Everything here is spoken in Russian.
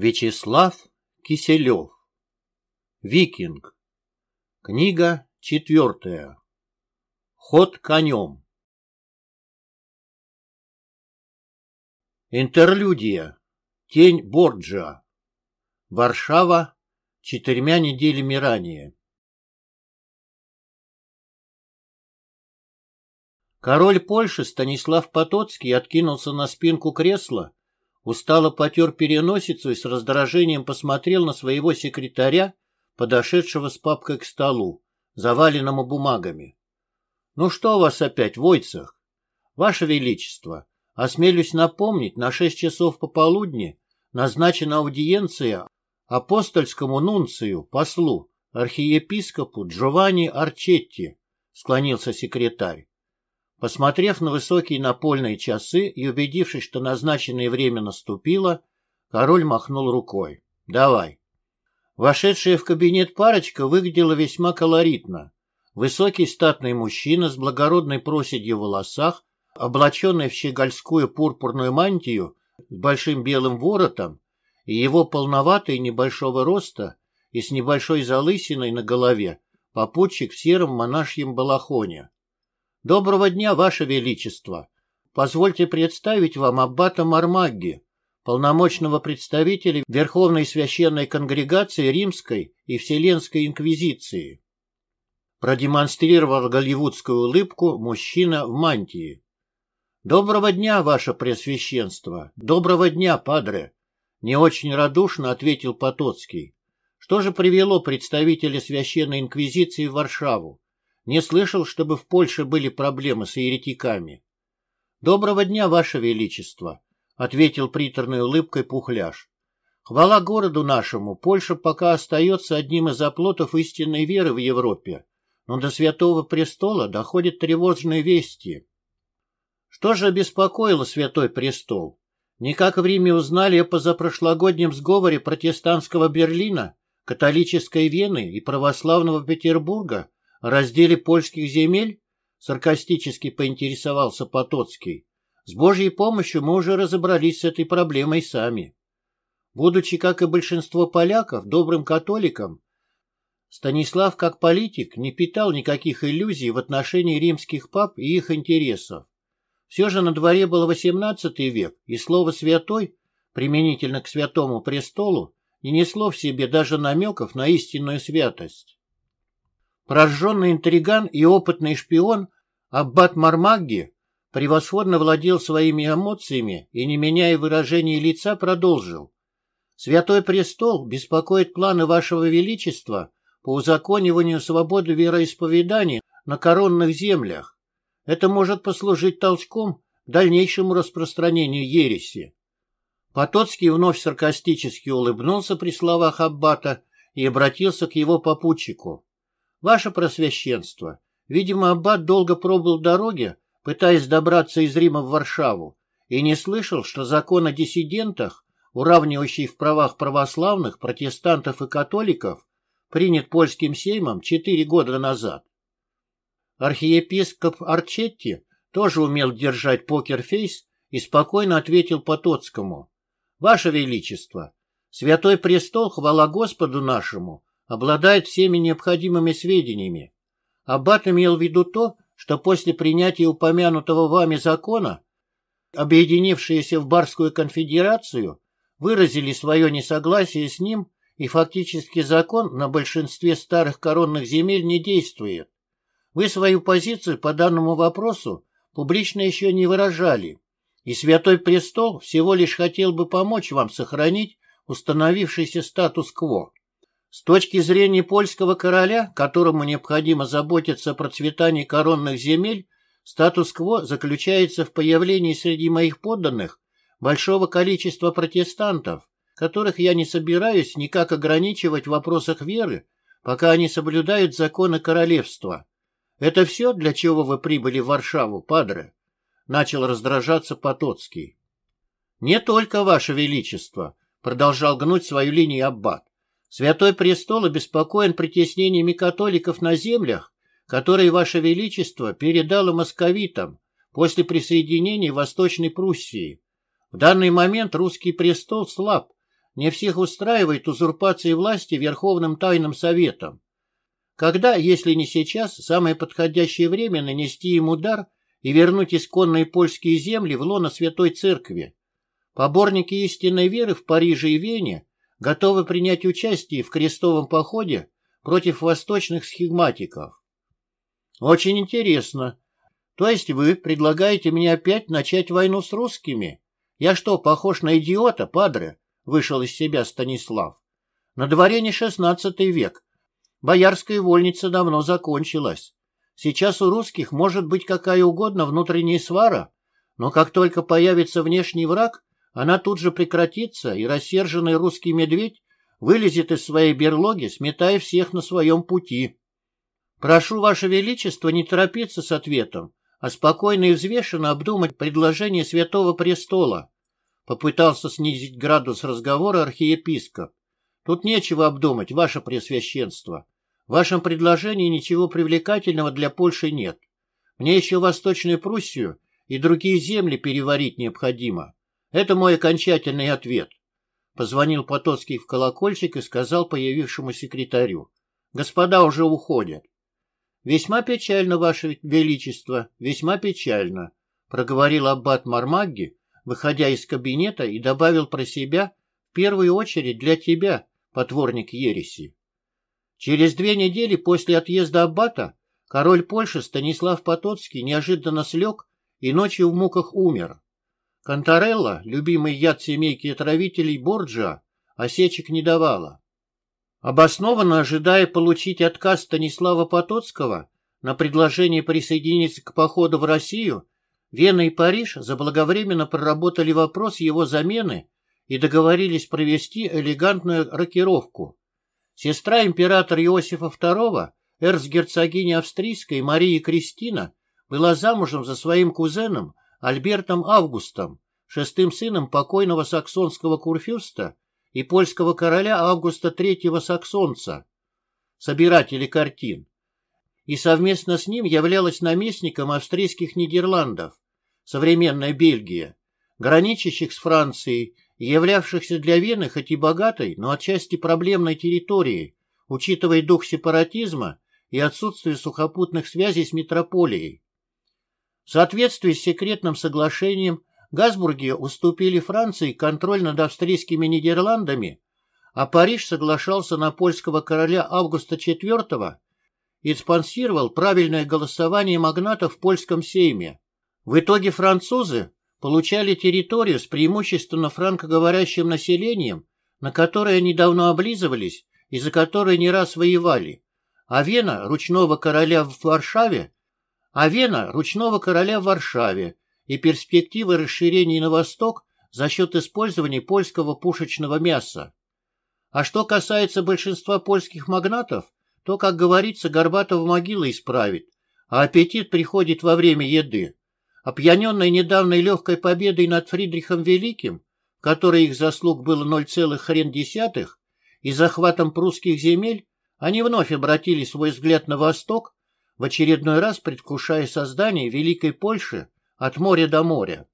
Вячеслав Киселев. Викинг. Книга четвертая. Ход конем. Интерлюдия. Тень Борджа Варшава. Четырьмя неделями ранее. Король Польши Станислав Потоцкий откинулся на спинку кресла Устало потер переносицу и с раздражением посмотрел на своего секретаря, подошедшего с папкой к столу, заваленному бумагами. — Ну что у вас опять, Войцах? — Ваше Величество, осмелюсь напомнить, на шесть часов пополудни назначена аудиенция апостольскому нунцию, послу, архиепископу Джованни Арчетти, склонился секретарь. Посмотрев на высокие напольные часы и убедившись, что назначенное время наступило, король махнул рукой. «Давай». Вошедшая в кабинет парочка выглядела весьма колоритно. Высокий статный мужчина с благородной проседью в волосах, облаченный в щегольскую пурпурную мантию с большим белым воротом, и его полноватый небольшого роста и с небольшой залысиной на голове, попутчик в сером монашьем балахоне. Доброго дня, Ваше Величество! Позвольте представить вам аббата Мармагги, полномочного представителя Верховной Священной Конгрегации Римской и Вселенской Инквизиции. Продемонстрировал голливудскую улыбку мужчина в мантии. «Доброго дня, Ваше Пресвященство! Доброго дня, Падре!» Не очень радушно ответил Потоцкий. Что же привело представителя Священной Инквизиции в Варшаву? Не слышал, чтобы в Польше были проблемы с еретиками. — Доброго дня, Ваше Величество, — ответил приторной улыбкой Пухляш. Хвала городу нашему, Польша пока остается одним из оплотов истинной веры в Европе, но до Святого Престола доходят тревожные вести. Что же обеспокоило Святой Престол? Никак в Риме узнали о позапрошлогоднем сговоре протестантского Берлина, католической Вены и православного Петербурга, разделе польских земель? Саркастически поинтересовался Потоцкий. С Божьей помощью мы уже разобрались с этой проблемой сами. Будучи, как и большинство поляков, добрым католиком, Станислав, как политик, не питал никаких иллюзий в отношении римских пап и их интересов. Все же на дворе был XVIII век, и слово «святой», применительно к святому престолу, не несло в себе даже намеков на истинную святость. Прожженный интриган и опытный шпион Аббат Мармагги превосходно владел своими эмоциями и, не меняя выражения лица, продолжил. «Святой престол беспокоит планы вашего величества по узакониванию свободы вероисповедания на коронных землях. Это может послужить толчком к дальнейшему распространению ереси». Потоцкий вновь саркастически улыбнулся при словах Аббата и обратился к его попутчику. Ваше Просвященство, видимо, аббат долго пробыл в дороге, пытаясь добраться из Рима в Варшаву, и не слышал, что закон о диссидентах, уравнивающий в правах православных, протестантов и католиков, принят польским сеймом четыре года назад. Архиепископ Арчетти тоже умел держать покерфейс и спокойно ответил Потоцкому. «Ваше Величество, Святой Престол, хвала Господу нашему, обладает всеми необходимыми сведениями. Аббат имел в виду то, что после принятия упомянутого вами закона объединившиеся в Барскую конфедерацию выразили свое несогласие с ним, и фактически закон на большинстве старых коронных земель не действует. Вы свою позицию по данному вопросу публично еще не выражали, и Святой Престол всего лишь хотел бы помочь вам сохранить установившийся статус-кво. С точки зрения польского короля, которому необходимо заботиться о процветании коронных земель, статус-кво заключается в появлении среди моих подданных большого количества протестантов, которых я не собираюсь никак ограничивать в вопросах веры, пока они соблюдают законы королевства. Это все, для чего вы прибыли в Варшаву, падре? Начал раздражаться Потоцкий. Не только, Ваше Величество, продолжал гнуть свою линию аббат. Святой престол обеспокоен притеснениями католиков на землях, которые Ваше Величество передало московитам после присоединения Восточной Пруссии. В данный момент русский престол слаб, Не всех устраивает узурпация власти Верховным Тайным Советом. Когда, если не сейчас, самое подходящее время нанести им удар и вернуть исконные польские земли в лоно Святой Церкви? Поборники истинной веры в Париже и Вене готовы принять участие в крестовом походе против восточных схигматиков. Очень интересно. То есть вы предлагаете мне опять начать войну с русскими? Я что, похож на идиота, падре? Вышел из себя Станислав. На дворе не шестнадцатый век. Боярская вольница давно закончилась. Сейчас у русских может быть какая угодно внутренняя свара, но как только появится внешний враг, она тут же прекратится, и рассерженный русский медведь вылезет из своей берлоги, сметая всех на своем пути. Прошу, Ваше Величество, не торопиться с ответом, а спокойно и взвешенно обдумать предложение Святого Престола. Попытался снизить градус разговора архиепископ. Тут нечего обдумать, Ваше Пресвященство. В вашем предложении ничего привлекательного для Польши нет. Мне еще Восточную Пруссию и другие земли переварить необходимо. Это мой окончательный ответ. Позвонил Потоцкий в колокольчик и сказал появившему секретарю. Господа уже уходят. Весьма печально, Ваше Величество, весьма печально, проговорил аббат Мармагги, выходя из кабинета и добавил про себя в первую очередь для тебя, потворник ереси. Через две недели после отъезда аббата король Польши Станислав Потоцкий неожиданно слег и ночью в муках умер. Конторелла, любимый яд семейки отравителей Борджа, осечек не давала. Обоснованно ожидая получить отказ Станислава Потоцкого на предложение присоединиться к походу в Россию, Вена и Париж заблаговременно проработали вопрос его замены и договорились провести элегантную рокировку. Сестра императора Иосифа II, эрцгерцогиня австрийской Мария Кристина, была замужем за своим кузеном Альбертом Августом, шестым сыном покойного саксонского курфюрста и польского короля Августа III Саксонца, собирателя картин, и совместно с ним являлась наместником австрийских Нидерландов, современная Бельгия, граничащих с Францией и являвшихся для Вены хоть и богатой, но отчасти проблемной территорией, учитывая дух сепаратизма и отсутствие сухопутных связей с метрополией. В соответствии с секретным соглашением Газбурги уступили Франции контроль над австрийскими Нидерландами, а Париж соглашался на польского короля Августа IV и спонсировал правильное голосование магнатов в польском сейме. В итоге французы получали территорию с преимущественно франкоговорящим населением, на которое они давно облизывались и за которое не раз воевали, а Вена ручного короля в Варшаве а Вена – ручного короля в Варшаве и перспективы расширения на восток за счет использования польского пушечного мяса. А что касается большинства польских магнатов, то, как говорится, Горбатов могила исправит, а аппетит приходит во время еды. Опьяненные недавней легкой победой над Фридрихом Великим, в которой их заслуг было 0, хрен десятых, и захватом прусских земель, они вновь обратили свой взгляд на восток в очередной раз предвкушая создание Великой Польши от моря до моря.